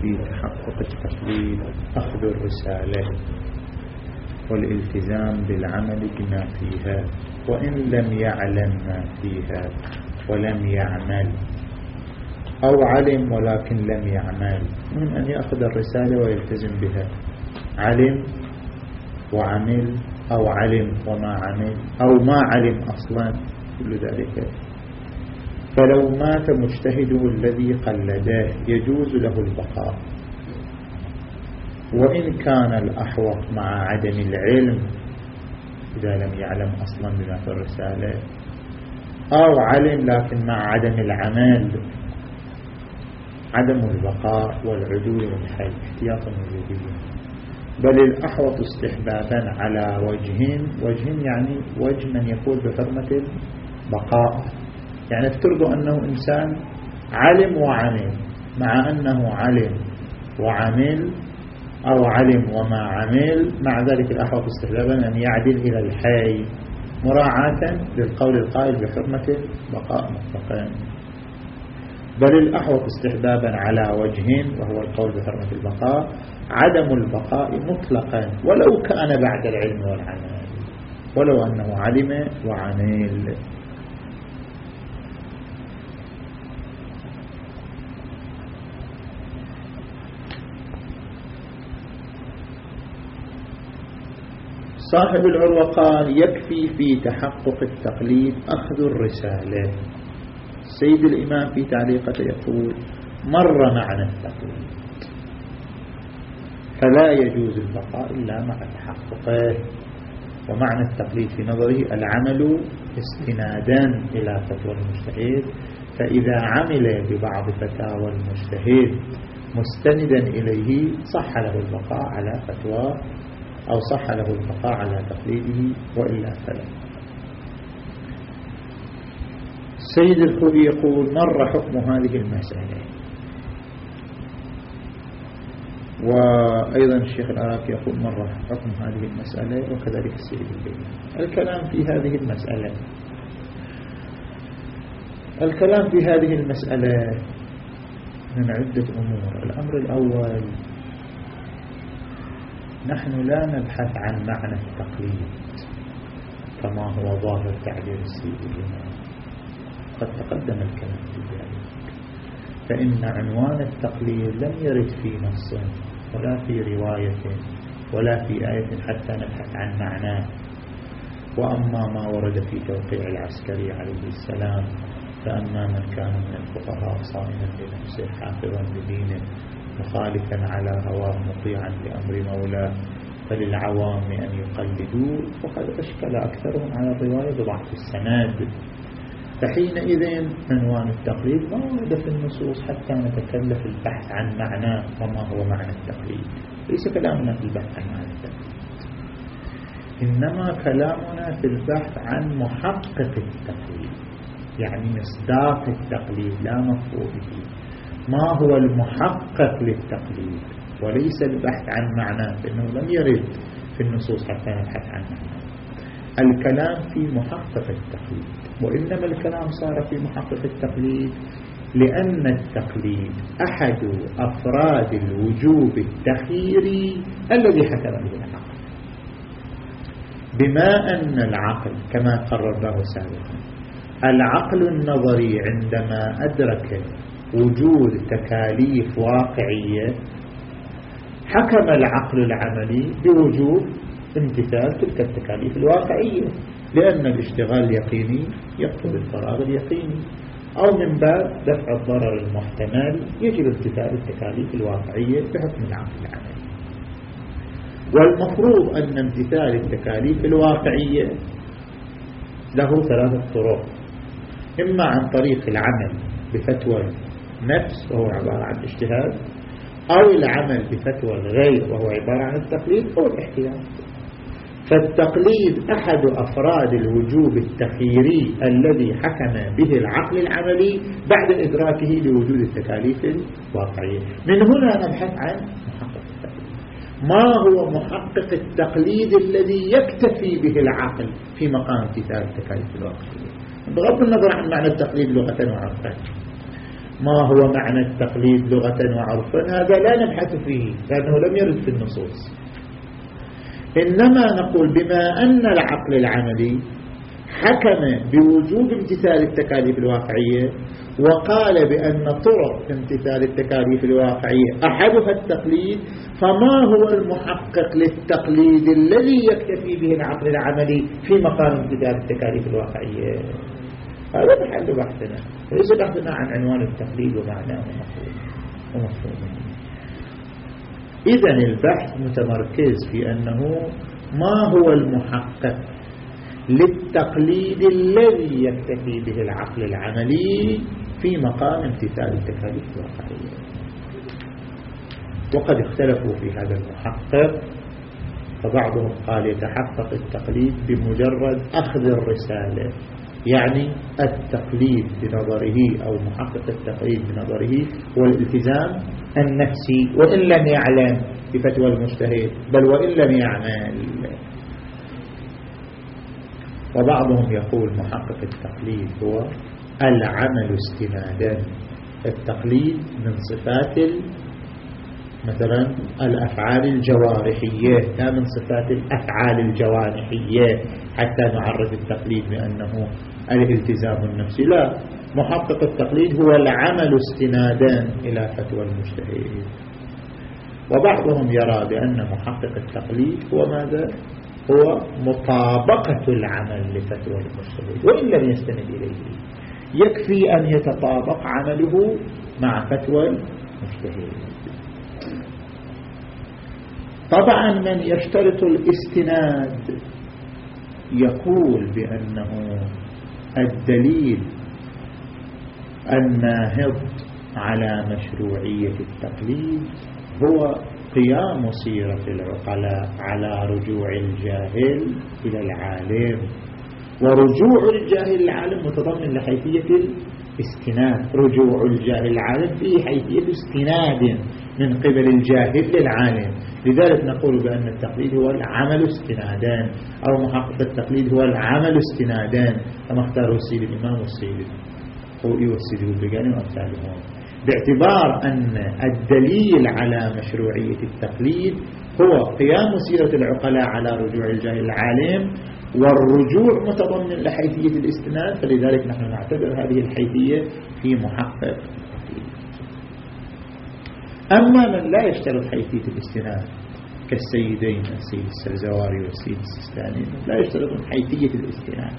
في تحقق التقليد أخذ الرسالة والالتزام بالعمل بما فيها وإن لم يعلم ما فيها ولم يعمل أو علم ولكن لم يعمل من أن يأخذ الرسالة ويلتزم بها علم وعمل أو علم وما عمل أو ما علم أصلا كل ذلك فلو مات مجتهده الذي قلده يجوز له البقاء. وإن كان الأحوط مع عدم العلم إذا لم يعلم أصلا بما في الرسالة أو علم لكن مع عدم العمل عدم البقاء والعدول والحي احتياطا وجوديا بل الأحوط استحبابا على وجه وجه يعني وجه من يقول بحرمة البقاء. يعني افترضوا أنه إنسان علم وعمل مع أنه علم وعمل أو علم وما عمل مع ذلك الأحوط استحبابا أن يعدل إلى الحي مراعاة للقول القائل بحرمة البقاء مطلقا. بل الأحوط استحبابا على وجه وهو القول بحرمة البقاء عدم البقاء مطلقا ولو كان بعد العلم والعمل ولو أنه علم وعمل. صاحب العروة قال يكفي في تحقق التقليد أخذ الرسالة. سيد الإمام في تعليقته يقول مر معنى التقليد. فلا يجوز البقاء إلا مع تحققه. ومعنى التقليد في نظره العمل استنادا إلى فتوى المجتهد فإذا عمل ببعض فتاوى المجتهد مستندا إليه صح له البقاء على فتوى أو صح له البقاء على تقليده وإلا فلا. سيد الخوي يقول مر حكم هذه المسألة. وأيضا الشيخ العراقي يقول مر حكم هذه المسألة وكذلك السيد البيت الكلام في هذه المسألة. الكلام في هذه المسألة من عدة أمور. الأمر الأول نحن لا نبحث عن معنى التقليد كما هو ظاهر تعبير السيد الإمام؟ قد تقدم الكلام في ذلك. فإن عنوان التقليد لم يرد في نص ولا في رواية ولا في آية حتى نبحث عن معناه وأما ما ورد في توقيع العسكري عليه السلام فأما من كان من الفقهاء صائما لنفسه حافظا لدينه مخالفا على هواه مطيعا لأمر مولاه فللعوام أن يقلدوا وقد أشكل أكثرهم على الرواية بضعف السند فحينئذ عنوان التقليد ما ورد في النصوص حتى نتكلف البحث عن معناه وما هو معنى التقليد. ليس كلامنا في البحث عن معنى التقليد. إنما كلامنا في البحث عن محقق التقليد يعني مصداق التقليد لا مفهومه ما هو المحقق للتقليد وليس البحث عن معناه فإنه لم يرد في النصوص حتى نبحث عن معناه. الكلام في محقق التقليد وإنما الكلام صار في محقق التقليد لأن التقليد أحد أفراد الوجوب التخييري الذي حكم به العقل. بما أن العقل كما قررناه سابقا العقل النظري عندما أدرك وجود تكاليف واقعية حكم العقل العملي بوجوب امتثال تلك التكاليف الواقعية لأن الاشتغال اليقيني يقتضي الفراغ اليقيني. أو من باب دفع الضرر المحتمل يجب امتثال التكاليف الواقعية بحكم العقل العملي. والمفروض أن امتثال التكاليف الواقعية له ثلاثة طرق إما عن طريق العمل بفتوى نفس وهو عبارة عن اجتهاد أو العمل بفتوى الغير وهو عبارة عن التقليد أو الاحتياط. فالتقليد أحد أفراد الوجوب التخييري الذي حكم به العقل العملي بعد إدراكه لوجود التكاليف الواقعية. من هنا نبحث عن محقق. التقليد ما هو محقق التقليد الذي يكتفي به العقل في مقام امتثال التكاليف الواقعية؟ بغض النظر عن معنى التقليد لغة وعرفا. ما هو معنى التقليد لغة وعرفا هذا لا نبحث فيه لأنه لم يرد في النصوص. إنما نقول بما أن العقل العملي حكم بوجوب امتثال التكاليف الواقعية وقال بأن طرق امتثال التكاليف الواقعية أحدها التقليد فما هو المحقق للتقليد الذي يكتفي به العقل العملي في مقام امتثال التكاليف الواقعية؟ هذا محل بحثنا. ليس بحثنا عن عنوان التقليد ومعناه ومفهومه إذا البحث متمركز في أنه ما هو المحقق للتقليد الذي يكتفي به العقل العملي في مقام امتثال التكاليف الواقعية. وقد اختلفوا في هذا المحقق فبعضهم قال يتحقق التقليد بمجرد أخذ الرسالة. يعني التقليد بنظره أو محقق التقليد بنظره هو الالتزام النفسي وإن لم يعلم بفتوى المجتهد بل وإن لم يعمل. وبعضهم يقول محقق التقليد هو العمل استنادا. التقليد من صفات مثلا الأفعال الجوارحية لا من صفات الأفعال الجوارحية حتى نعرف التقليد بأنه الالتزام النفسي. لا محقق التقليد هو العمل استنادا إلى فتوى المجتهد وبعضهم يرى بأن محقق التقليد هو ماذا؟ هو مطابقة العمل لفتوى المجتهد وإن لم يستند إليه. يكفي أن يتطابق عمله مع فتوى المجتهد طبعا من يشترط الاستناد يقول بأنه الدليل الناهض على مشروعية التقليد هو قيام سيرة العقلاء على رجوع الجاهل إلى العالم. ورجوع الجاهل العالم متضمن لحيثية الاستناد. رجوع الجاهل العالم فيه حيثية استناد من قبل الجاهل للعالم. لذلك نقول بأن التقليد هو العمل استنادان أو محقق التقليد هو العمل استنادان كما اختاره السيد الإمام والسيد الخوئي والسيد البقاني وأمثالهم. باعتبار أن الدليل على مشروعية التقليد هو قيام سيرة العقلاء على رجوع الجاهل العالم والرجوع متضمن لحيثية الاستناد فلذلك نحن نعتبر هذه الحيثية في محقق أما من لا يشترط حيثية الاستناد كالسيدين السيد السرزواري والسيد السيستاني لا يشترطون حيثية الاستناد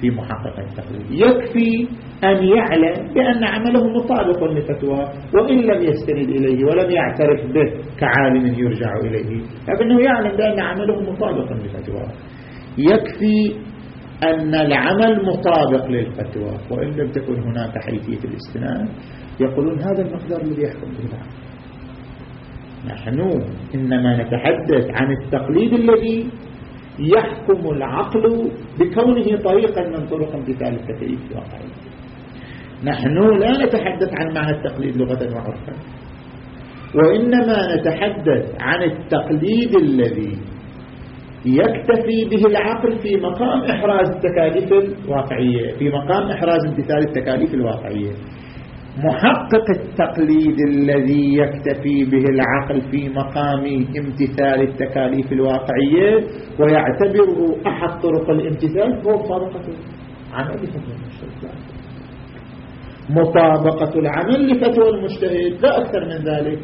في محقق التقليد يكفي أن يعلم بأن عمله مطابق لفتوى وإن لم يستند إليه ولم يعترف به كعالم يرجع إليه لكنه يعلم بأن عمله مطابق لفتوى. يكفي أن العمل مطابق للفتوى وإن لم تكن هناك حيثية الاستناد يقولون هذا المقدار الذي يحكم به نحن إنما نتحدث عن التقليد الذي يحكم العقل بكونه طريقا من طرق امتثال التكليف الواقعي نحن لا نتحدث عن معنى التقليد لغة وعرفا وإنما نتحدث عن التقليد الذي يكتفي به العقل في مقام إحراز التكاليف الواقعية في مقام إحراز امتثال التكاليف الواقعية. محقق التقليد الذي يكتفي به العقل في مقام امتثال التكاليف الواقعية ويعتبره أحد طرق الامتثال هو مطابقة العمل لفتوى المجتهد مطابقة العمل لفتوى المجتهد لا أكثر من ذلك.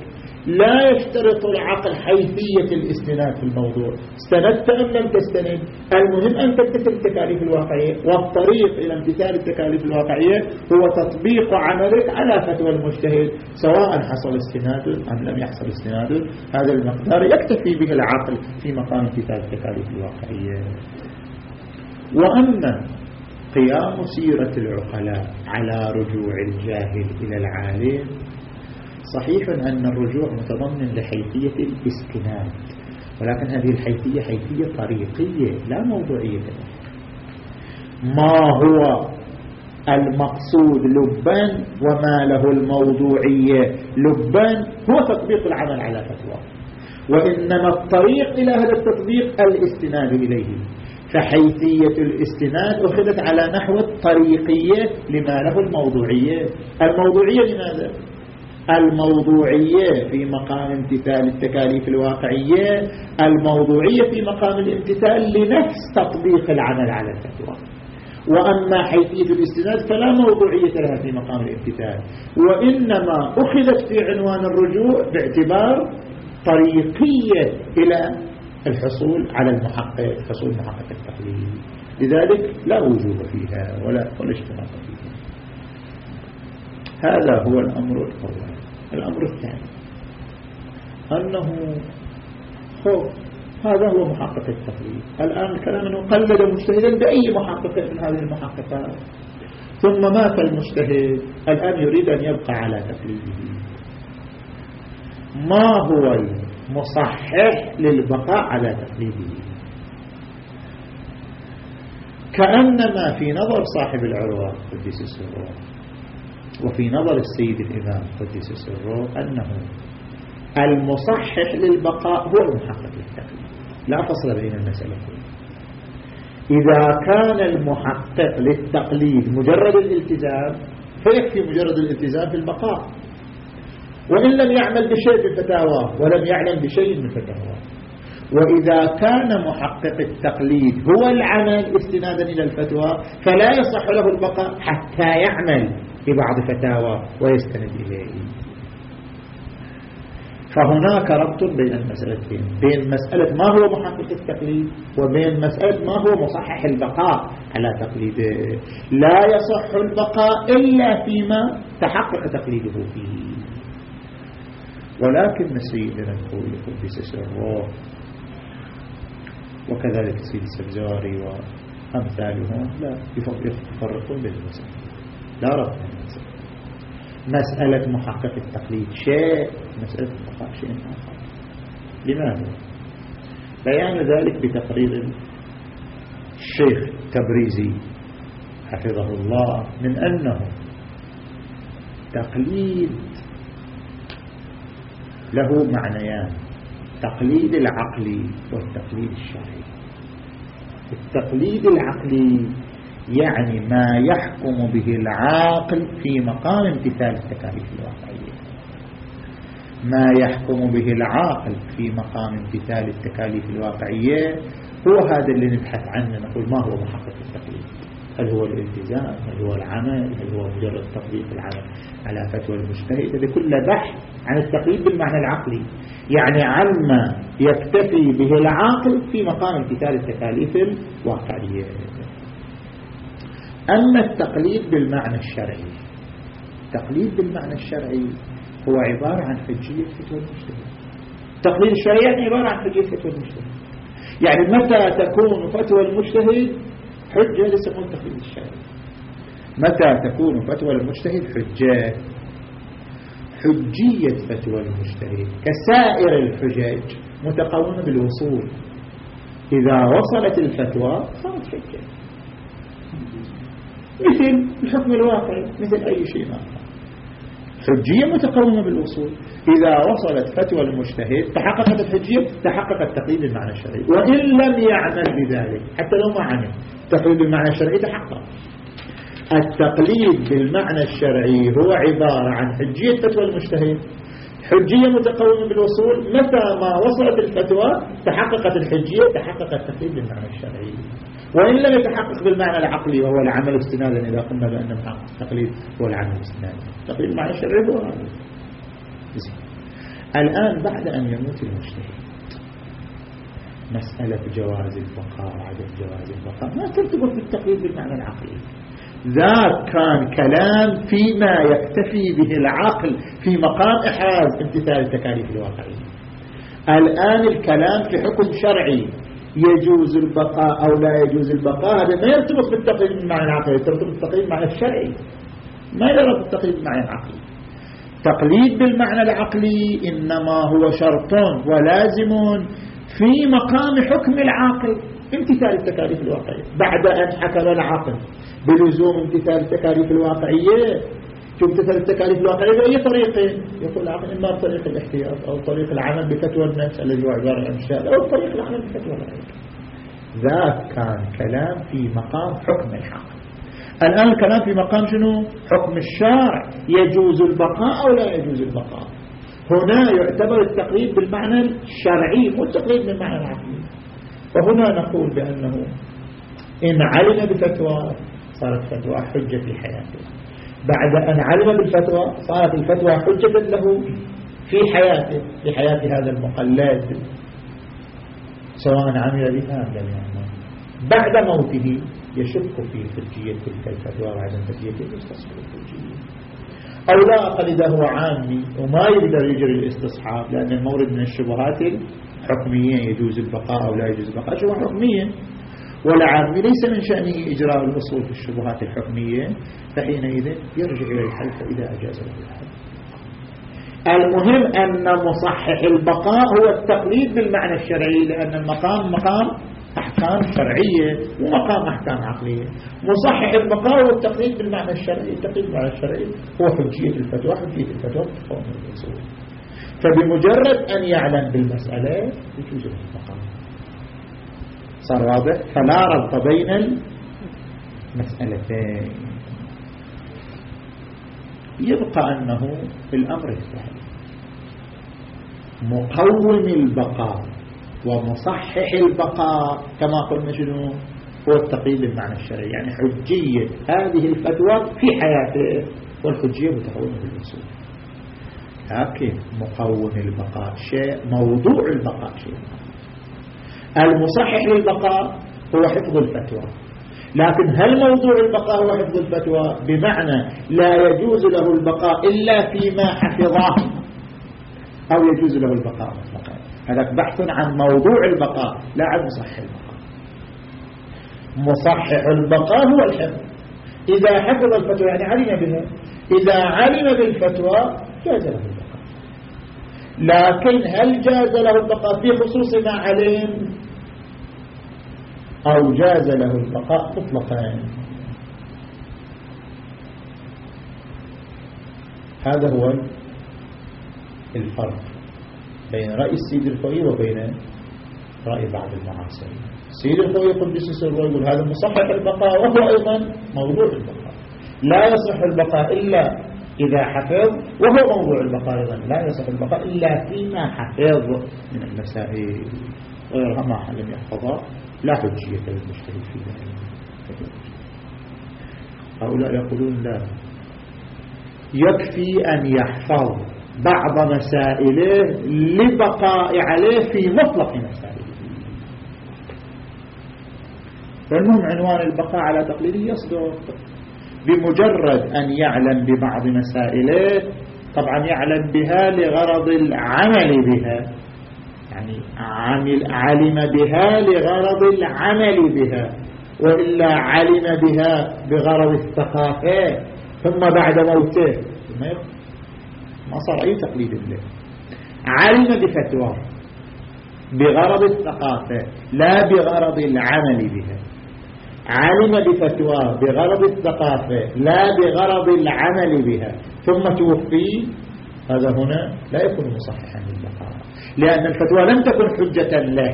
لا يشترط العقل حيثية الاستناد في الموضوع. استندت أم لم تستند؟ المهم أن تمتثل التكاليف الواقعية والطريق إلى امتثال التكاليف الواقعية هو تطبيق عملك على فتوى المجتهد سواء حصل استناد أم لم يحصل استناد. هذا المقدار يكتفي به العقل في مقام امتثال التكاليف الواقعية. وأما قيام سيرة العقلاء على رجوع الجاهل إلى العالم صحيح أن الرجوع متضمن لحيثية الاستناد ولكن هذه الحيثية حيثية طريقية لا موضوعية. ما هو المقصود لبان وما له الموضوعية؟ لبان هو تطبيق العمل على فتوى وإنما الطريق إلى هذا التطبيق الاستناد إليه. فحيثية الاستناد أخذت على نحو الطريقية لما له الموضوعية. الموضوعية لماذا؟ الموضوعية في مقام امتثال التكاليف الواقعية الموضوعية في مقام الامتثال لنفس تطبيق العمل على الفتوى وأما حيثية الاستناد فلا موضوعية لها في مقام الامتثال. وإنما أخذت في عنوان الرجوع باعتبار طريقية إلى الحصول على المحقق حصول محقق التقليد لذلك لا وجوب فيها ولا, ولا اشتراك فيها. هذا هو الأمر الأول. الأمر الثاني. أنه خوف هذا هو محقق التقليد. الآن الكلام أنه قلد مجتهدا بأي محقق من هذه المحققات. ثم مات المجتهد. الآن يريد أن يبقى على تقليده. ما هو المصحح للبقاء على تقليده؟ كأنما في نظر صاحب العروة قدس سره وفي نظر السيد الإمام قدس سره أنه المصحح للبقاء هو المحقق للتقليد لا فصل بين المسألتين إذا كان المحقق للتقليد مجرد الالتزام فيكفي مجرد الالتزام في البقاء. وإن لم يعمل بشيء من فتاواه ولم يعلم بشيء من فتاواه وإذا كان محقق التقليد هو العمل استنادا إلى الفتوى فلا يصح له البقاء حتى يعمل. ببعض فتاوى ويستند إليه. فهناك ربط بين المسألتين بين مسألة ما هو محقق التقليد وبين مسألة ما هو مصحح البقاء على تقليده. لا يصح البقاء إلا فيما تحقق تقليده فيه. ولكن سيدنا الخوي قدس سره وكذلك سيد السبزاري وأمثالهم لا يفرقون بين لا ربط. مسألة محقق التقليد شيء مسألة البقاء شيء آخر لماذا؟ بيان ذلك بتقرير الشيخ التبريزي حفظه الله من أنه تقليد له معنيان تقليد العقلي والتقليد الشرعي التقليد العقلي يعني ما يحكم به العاقل في مقام امتثال التكاليف الواقعية. ما يحكم به العاقل في مقام امتثال التكاليف الواقعية هو هذا اللي نبحث عنه نقول ما هو محقق التقليد هل هو الالتزام؟ هل هو العمل؟ هل هو مجرد تطبيق العمل على فتوى المجتهد؟ هذا كله بحث عن التقليد بالمعنى العقلي. يعني عما يكتفي به العاقل في مقام امتثال التكاليف الواقعية. أما التقليد بالمعنى الشرعي. التقليد بالمعنى الشرعي هو عبارة عن حجية فتوى المجتهد التقليد الشرعي يعني عبارة عن حجية فتوى المجتهد يعني متى تكون فتوى المجتهد حجة لسمون التقليد الشرعي. متى تكون فتوى المجتهد حجة؟ حجية فتوى المجتهد. كسائر الحجج متقومة بالوصول. إذا وصلت الفتوى صارت حجة. مثل الحكم الواقعي مثل أي شيء آخر حجية متقومة بالوصول. إذا وصلت فتوى المجتهد تحققت الحجية تحقق التقييد بالمعنى الشرعي. وإن لم يعمل بذلك حتى لو ما عمل تقييد بالمعنى الشرعي تحقق. التقليد بالمعنى الشرعي هو عبارة عن حجية فتوى المجتهد. حجية متقومة بالوصول متى ما وصلت الفتوى تحققت الحجية تحقق التقليد بالمعنى الشرعي. وإن لم يتحقق بالمعنى العقلي وهو العمل استنادا إذا قلنا بأن التقليد هو العمل استنادا. التقليد هو هذا الآن بعد أن يموت المجتهد مسألة جواز البقاء وعدم جواز البقاء ما ترتبط بالتقليد بالمعنى العقلي. ذاك كان كلام فيما يكتفي به العقل في مقام إحراز امتثال التكاليف الواقعية. الآن الكلام في حكم شرعي يجوز البقاء أو لا يجوز البقاء هذا ما يرتبط بالتقييد بالمعنى العقلي يرتبط بالتقييد بالمعنى الشرعي. ما يرتبط بالتقييد بالمعنى العقلي؟ تقليد بالمعنى العقلي إنما هو شرط ولازم في مقام حكم العاقل امتثال التكاليف الواقعية. بعد أن حكم العاقل بلزوم امتثال التكاليف الواقعية شو امتثال التكاليف الواقعية بأي طريقين يقول العقل إما بطريق الاحتياط أو طريق العمل بفتوى النفس الذي هو عبارة عن الشهادة أو طريق العمل بفتوى العقل ذاك كان كلام في مقام حكم الحق الآن الكلام في مقام شنو؟ حكم الشارع. يجوز البقاء أو لا يجوز البقاء؟ هنا يعتبر التقليد بالمعنى الشرعي مو التقليد بالمعنى العقلي. وهنا نقول بأنه إن علم بفتوى صارت فتوى حجة في حياته. بعد أن علم بالفتوى صارت الفتوى حجة له في حياته في حياة هذا المقلد سواء عمل بها أم لم يعمل بعد موته يشك في حجية تلك الفتوى وعدم حجية الاستصحاب الحجية. أو لا أقل إذا هو عامي وما يقدر يجري الاستصحاب لأن المورد من الشبهات الحكمية يجوز البقاء أو لا يجوز البقاء. شبهة حكمية. والعامي ليس من شأنه إجراء الأصول في الشبهات الحكمية فحينئذ يرجع إلى الحل فإذا أجاز له الحل المهم أن مصحح البقاء هو التقليد بالمعنى الشرعي لأن المقام مقام أحكام شرعية ومقام أحكام عقلية. مصحح البقاء والتقليد بالمعنى الشرعي. التقليد بالمعنى الشرعي هو حجية الفتوى. حجية الفتوى تقوم الأصول فبمجرد أن يعلم بالمسألة يجوز البقاء صار واضح فلا ربط بين المسألتين. يبقى أنه الأمر الثاني مقوم البقاء ومصحح البقاء كما قلنا شنو؟ هو التقييد بالمعنى الشرعي. يعني حجية هذه الفتوى في حياته والحجية متقومة بالأصول لكن مقوم البقاء شيء موضوع البقاء شيء. المصحح للبقاء هو حفظ الفتوى. لكن هل موضوع البقاء هو حفظ الفتوى؟ بمعنى لا يجوز له البقاء إلا فيما حفظه. أو يجوز له البقاء. مطلقا هذا بحث عن موضوع البقاء لا عن مصحح البقاء. مصحح البقاء هو الحفظ. إذا حفظ الفتوى يعني علم بها إذا علم بالفتوى جاز له البقاء. لكن هل جاز له البقاء؟ في خصوص ما علم أو جاز له البقاء مطلقا هذا هو الفرق بين رأي السيد الخوي وبين رأي بعض المعاصرين. السيد الخوي يقول جسس الرؤي يقول هذا مصحح البقاء وهو أيضا موضوع البقاء. لا يصح البقاء إلا إذا حفظ وهو موضوع البقاء أيضا. لا يصح البقاء إلا فيما حفظ من المسائل. غيرها ما لم يحفظها لا حجية للمجتهد في ذلك هؤلاء يقولون لا. يكفي أن يحفظ بعض مسائله لبقاء عليه في مطلق مسائله. فالمهم عنوان البقاء على تقليده يصدق بمجرد أن يعلم ببعض مسائله طبعا يعلم بها لغرض العمل بها. عمل علم بها لغرض العمل بها وإلا علم بها بغرض الثقافة ثم بعد موته ما صار أي تقليد له علم بفتوى بغرض الثقافة لا بغرض العمل بها. علم بفتوى بغرض الثقافة لا بغرض العمل بها. ثم توفي هذا هنا لا يكون مصححا للبقاء لأن الفتوى لم تكن حجة له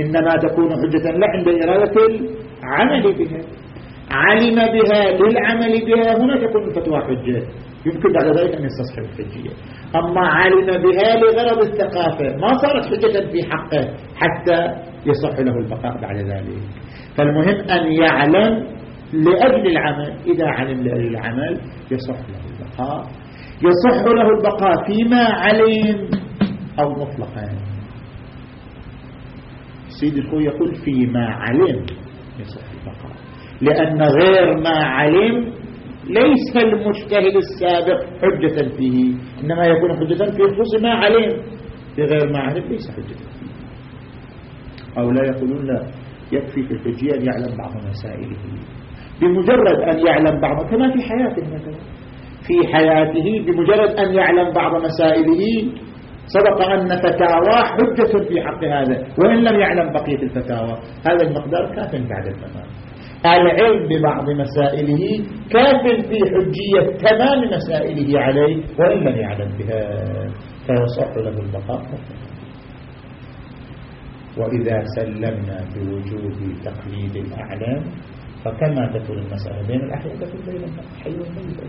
إنما تكون حجة له عند إرادة العمل بها. علم بها للعمل بها هنا تكون الفتوى حجة. يمكن بعد ذلك أن يستصحب الحجية. أما علم بها لغرض الثقافة ما صارت حجة في حقه حتى يصح له البقاء بعد ذلك. فالمهم أن يعلم لأجل العمل إذا علم لأجل العمل يصح له البقاء. يصح له البقاء فيما علم أو مطلقا. سيد الخوي يقول فيما علم يصح البقاء. لأن غير ما علم ليس المجتهد السابق حجة فيه. إنما يكون حجة في خصوص ما علم في غير ما علم ليس حجة فيه. أو لا يقولون لا يكفي في الحجية أن يعلم بعض مسائله. بمجرد أن يعلم بعض كما في حياته مثلا. في حياته بمجرد أن يعلم بعض مسائله. سبق أن فتاوى حجة في حق هذا وإن لم يعلم بقية الفتاوى. هذا المقدار كاف بعد التمام. العلم ببعض مسائله كاف في حجية تمام مسائله عليه وإن لم يعلم بها فيصح له البقاء وإذا سلمنا بوجوب تقليد الأعلام فكما تكون المسألة بين الأحياء تكون بين الحي والميت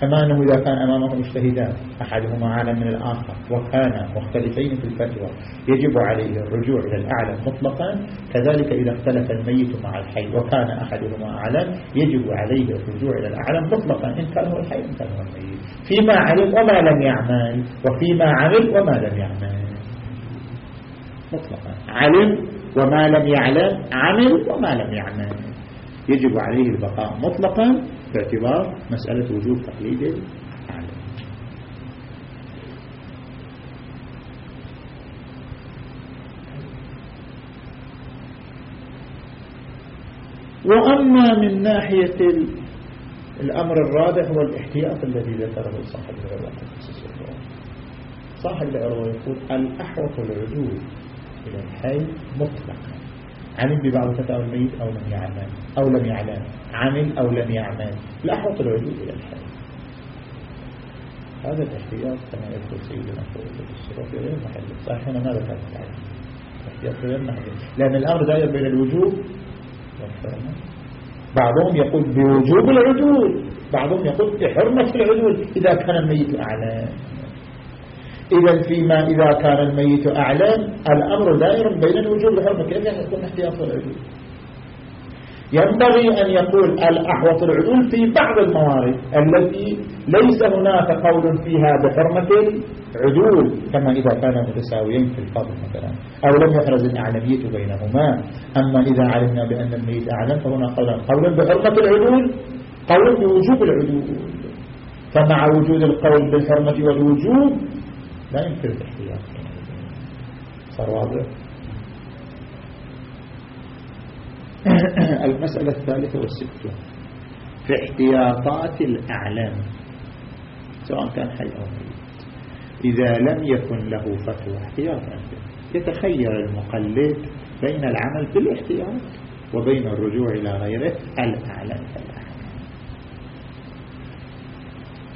كما أنه إذا كان أمامه مجتهدان أحدهما أعلم من الآخر وكان مختلفين في الفتوى يجب عليه الرجوع إلى الأعلم مطلقا. كذلك إذا اختلف الميت مع الحي وكان أحدهما أعلم يجب عليه الرجوع إلى الأعلم مطلقا إن كان هو الحي إن كان هو الميت. فيما علم وما لم يعمل وفيما عمل وما لم يعمل. مطلقا. علم وما لم يعلم عمل وما لم يعمل. يجب عليه البقاء مطلقا. باعتبار مسألة وجوب تقليد الأعلم وأما من ناحية الأمر الرابع هو الاحتياط الذي ذكره صاحب العروة صاحب العروة يقول الأحوط العدول إلى الحي مطلقا. علم ببعض فتاوى الميت أو لم يعلم أو لم يعلم. عمل أو لم يعمل. لا حط العدول إلى الحي. هذا الاحتياط كما يقول سيدنا فوق الصراط غير محل. صحيح ماذا كانت تعلم الاحتياط غير محل. لأن الأمر دائر بين الوجوب والحرمة بعضهم يقول بوجوب العدول. بعضهم يقول بحرمة العدول. إذا كان الميت أعلم. إذا فيما إذا كان الميت أعلم الأمر دائر بين الوجوب والحرمة. كيف يكون احتياط العدول ينبغي أن يقول الأحوط العدول في بعض الموارد التي ليس هناك قول فيها بحرمة العدول كما إذا كان متساويين في الفضل مثلا أو لم يحرز الأعلمية بينهما. أما إذا علمنا بأن الميت أعلم فهنا قولا قولا بحرمة العدول قول بوجوب العدول. فمع وجود القول بالحرمة والوجوب لا يمكن الاحتياط صار واضح؟ المسألة الثالثة والستون في احتياطات الأعلام سواء كان حي أو ميت إذا لم يكن له فتوى احتياط يتخير المقلد بين العمل بالاحتياط وبين الرجوع إلى غيره الأعلم فالأعلم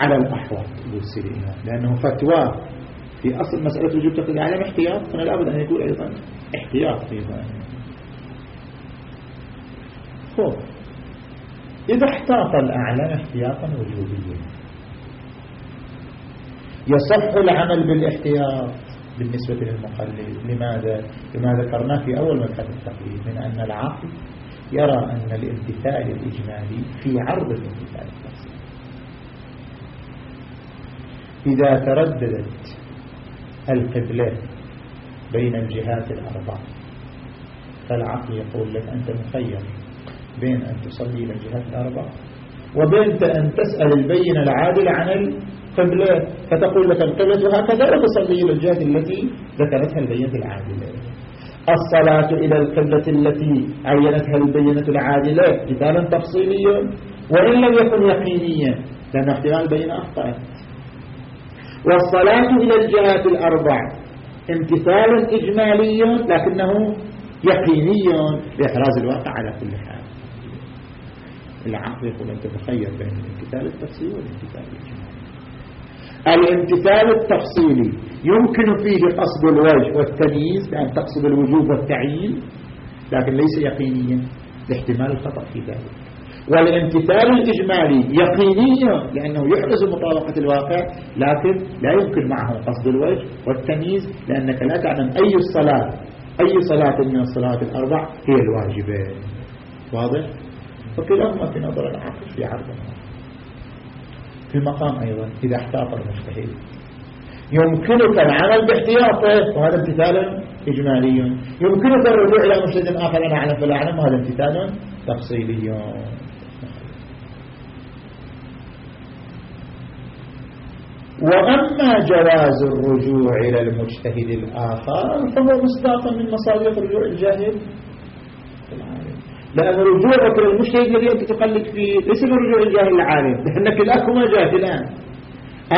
على الأحوط يقول لأنه فتوى. في أصل مسألة وجوب تقليد العالم احتياط هنا لابد أن يكون أيضا احتياط في ذلك. خب إذا احتاط الأعلام احتياطا وجوبيا. يصح العمل بالاحتياط بالنسبة للمقلد. لماذا؟ لما ذكرناه في أول مبحث التقليد من أن العقل يرى أن الامتثال الإجمالي في عرض الامتثال إذا ترددت القبلة بين الجهات الأربع فالعقل يقول لك أنت مخير بين أن تصلي إلى الجهات الأربع وبين أن تسأل البين العادل عن القبلة فتقول لك القبلة هكذا وتصلي إلى الجهة التي ذكرتها البينة العادلة. الصلاة إلى القبلة التي عينتها البينة العادلة كتابا تفصيليا وإن لم يكن يقينيا لأن احتمال بين أخطأت. والصلاة إلى الجهات الأربع. امتثال إجمالي لكنه يقيني لإحراز الواقع على كل حال. العقل يقول أن تتخير بين الامتثال التفصيلي والامتثال الإجمالي. الامتثال التفصيلي يمكن فيه قصد الوجه والتمييز لأن تقصد الوجوب والتعيين لكن ليس يقينيا لاحتمال الخطأ في ذلك. والامتثال الإجمالي يقينيا لأنه يحرز مطابقة الواقع لكن لا يمكن معه قصد الوجه والتمييز لأنك لا تعلم أي الصلاة أي صلاة من الصلاة الأربع هي الواجبة. واضح؟ فكلاهما في نظر العقل في عرض في المقام أيضا إذا احتاط المجتهد. يمكنك العمل باحتياطه وهذا امتثال إجمالي. يمكنك الرجوع إلى مجتهد آخر أنا أعلم فلا أعلم وهذا امتثال تفصيلي. وأما جواز الرجوع إلى المجتهد الآخر فهو مصداقا من مصادق رجوع الجاهل. لأن رجوعك للمجتهد الذي أنت تقلد فيه ليس برجوع الجاهل العالم لأنك كلاكما جاهلان.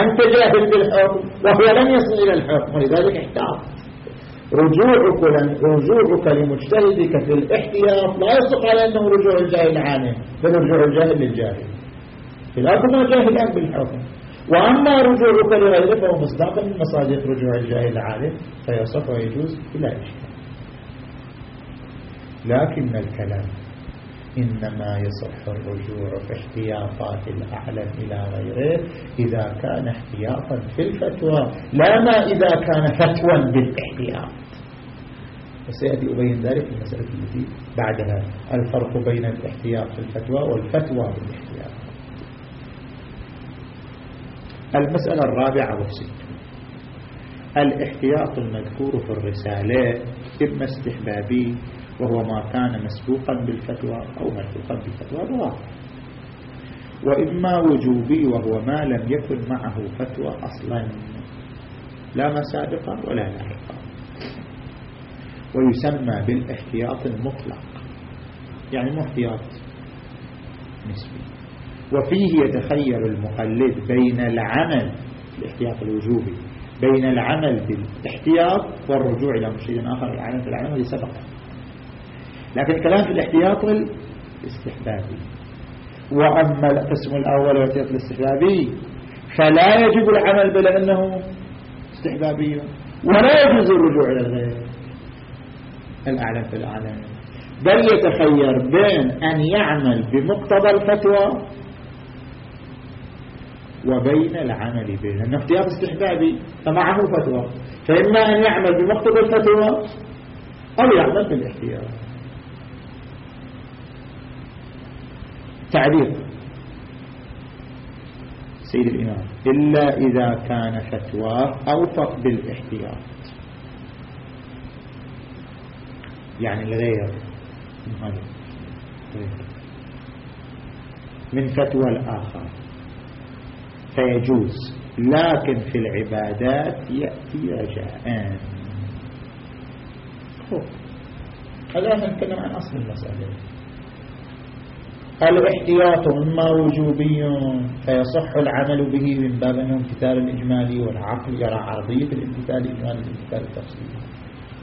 أنت جاهل بالحكم وهو لم يصل إلى الحكم ولذلك احتاط رجوعك رجوعك لمجتهدك في الاحتياط لا يصدق على أنه رجوع الجاهل العالم بل رجوع الجاهل للجاهل كلاكما جاهلان بالحكم. وأما رجوعك لغيره فهو مصداق من مصادق رجوع الجاهل العالم فيصح ويجوز بلا إشكال لكن الكلام إنما يصح الرجوع في احتياطات الأعلم إلى غيره إذا كان احتياطا في الفتوى لا ما إذا كان فتوى بالاحتياط. وسيأتي أبين ذلك في المسألة التي بعدها. الفرق بين الاحتياط في الفتوى والفتوى بالاحتياط. المسألة الرابعة والستون الإحتياط المذكور في الرسالة إما استحبابي وهو ما كان مسبوقا بالفتوى أو مسبوقا بالفتوى بواقع وإما وجوبي وهو ما لم يكن معه فتوى أصلا لا مسابقا ولا لاحقا. ويسمى بالإحتياط المطلق يعني مو احتياط نسبي. وفيه يتخير المقلد بين العمل الاحتياط الوجوبي بين العمل بالاحتياط والرجوع إلى مشيد آخر العمل في العمل الذي سبق. لكن الكلام في الاحتياط الاستحبابي وأما القسم الأول والاحتياط الاستحبابي فلا يجب العمل بلا أنه استحبابي ولا يجوز الرجوع إلى الغير. الأعلم في الأعلم بل يتخير بين أن يعمل بمقتضى الفتوى وبين العمل به. لأنه اختيار استحبابي فمعه فتوى. فإما أن يعمل بمقتضى الفتوى أو يعمل بالاحتيار تعبير. سيد الإمام. إلا إذا كان فتوى أوفق بالاحتياط يعني الغير. من فتوى الآخر. فيجوز. لكن في العبادات يأتي رجاء هذا نتكلم عن أصل المسألة. الاحتياط إما وجوبي فيصح العمل به من باب أنه امتثال الإجمالي والعقل يرى عرضية الامتثال الإجمالي الامتثال التفصيلي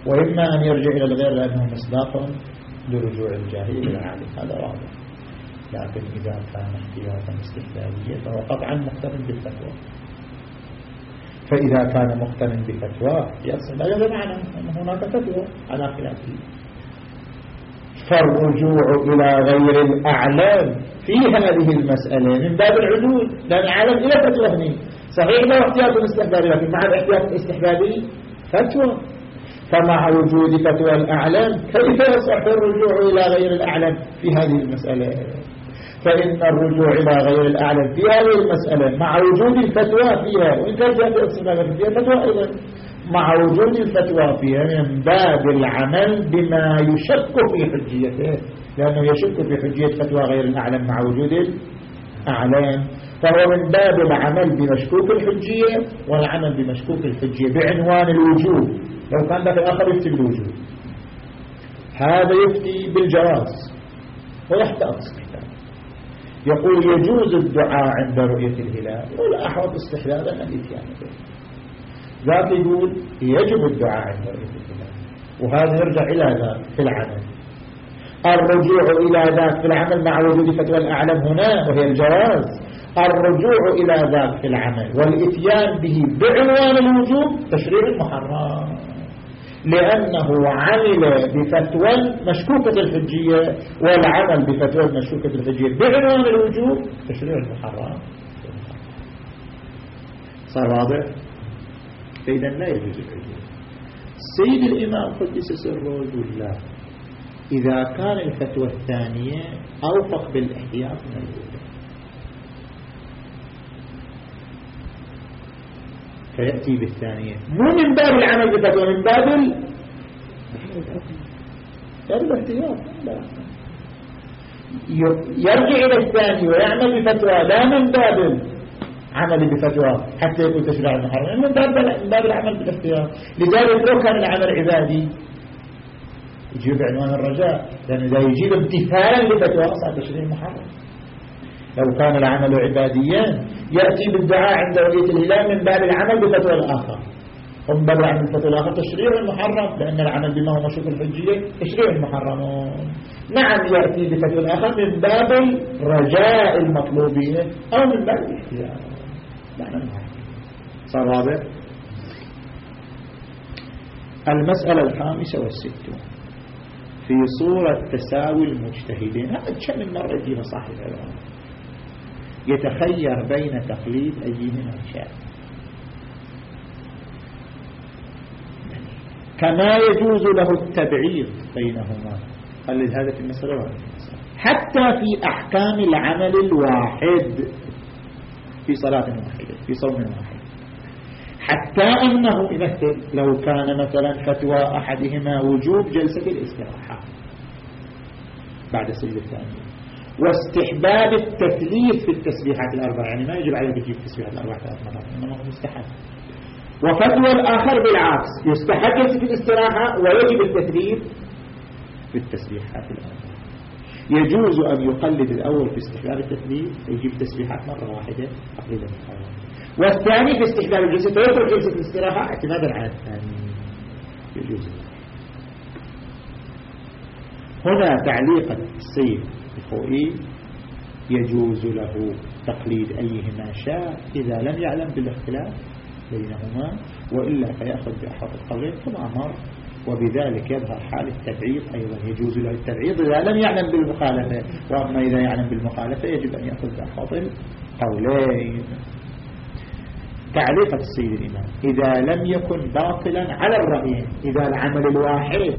وإما أن يرجع إلى الغير لأنه مصداق لرجوع الجاهل إلى العالم. هذا واضح. لكن إذا كان احتياطا استحلاليا فهو قطعا مقترن بالفتوى. فإذا كان مقترن بفتوى يصل هذا بمعنى أن هناك فتوى على خلافه فالرجوع إلى غير الأعلام في هذه المسألة من باب العدول لأن العالم إلى فتوى هني. صحيح لا احتياط استحبابي لكن مع الاحتياط الاستحبابي فتوى. فمع وجود فتوى الأعلام؟ كيف يصح الرجوع إلى غير الأعلام في هذه المسألة؟ فإن الرجوع إلى غير الأعلم في هذه المسألة مع وجود الفتوى فيها وإن كان جاء فيها فتوى أيضا مع وجود الفتوى فيها من باب العمل بما يشك في حجيته لأنه يشك في حجية فتوى غير الأعلم مع وجود الأعلام. فهو من باب العمل بمشكوك الحجية والعمل بمشكوك الحجية بعنوان الوجوب. لو كان ذاك الآخر يفتي بالوجوب. هذا يفتي بالجواز ويحتاط يقول يجوز الدعاء عند رؤية الهلال. ولا أحوط استحلالا الاتيان به ذاك يقول يجب الدعاء عند رؤية الهلال. وهذا يرجع إلى ذاك في العمل. الرجوع إلى ذاك في العمل مع وجود فتوى الأعلم هنا وهي الجواز. الرجوع إلى ذاك في العمل والإتيان به بعنوان الوجوب تشريع محرم لأنه عمل بفتوى مشكوكة الحجية والعمل بفتوى مشكوكة الحجية بعنوان الوجوب تشريع المحرم. صار واضح؟ فإذا لا يجوز الحجية. سيد الإمام قدس سره يقول لا. إذا كان الفتوى الثانية أوفق بالاحتياط من الأولى فيأتي بالثانية. مو من باب العمل بفتوى من باب الاحتياط يرجع إلى الثاني ويعمل بفتوى لا من باب عمل بفتوى حتى يكون تشريع المحرم من باب من باب العمل بالاختيار. لذلك لو كان العمل عبادي يجيب عنوان الرجاء لأن إذا يجيب امتثالا لفتوى صار تشريع المحرم. لو كان العمل عباديا يأتي بالدعاء عند ولية الهلال من باب العمل بفتوى الآخر. ومن باب العمل بفتوى الآخر تشريع المحرم لأن العمل بما هو مشروط الحجية تشريع المحرم نعم يأتي بفتوى الآخر من باب الرجاء المطلوبية أو من باب الاحتياج معنى صار واضح؟ المسألة الخامسة والستون. في صورة تساوي المجتهدين. هذا كم مرة يجينا صاحب العلم؟ يتخير بين تقليد أيهما شاء كما يجوز له التبعيض بينهما. قلد هذا في المسألة حتى في أحكام العمل الواحد. في صلاة واحدة في صوم واحد. حتى أنه يمثل لو كان مثلا فتوى أحدهما وجوب جلسة الاستراحة. بعد السجد الثاني. واستحباب التثليث في التسبيحات الأربعة. يعني ما يجب عليك تجيب التسبيحات الأربعة. ثلاث مرات إنما هو مستحب. وفتوى الآخر بالعكس. يستحب جلسة الاستراحة ويجب التثليث في التسبيحات الأربعة. يجوز أن يقلد الأول في استحباب التثليث ويجيب تسبيحات مرة واحدة تقليدا والثاني في استحباب الجلسة ويترك جلسة الاستراحة اعتمادا على الثاني يجوز هنا تعليق السيد الخوئي يجوز له تقليد أيهما شاء إذا لم يعلم بالاختلاف بينهما وإلا فيأخذ بأحد القولين كما أمر وبذلك يظهر حال التبعيض أيضا. يجوز له التبعيض إذا لم يعلم بالمخالفة وأما إذا يعلم بالمخالفة يجب أن يأخذ بأحد القولين. تعليق السيد الإمام إذا لم يكن باطلا على الرأيين إذا العمل الواحد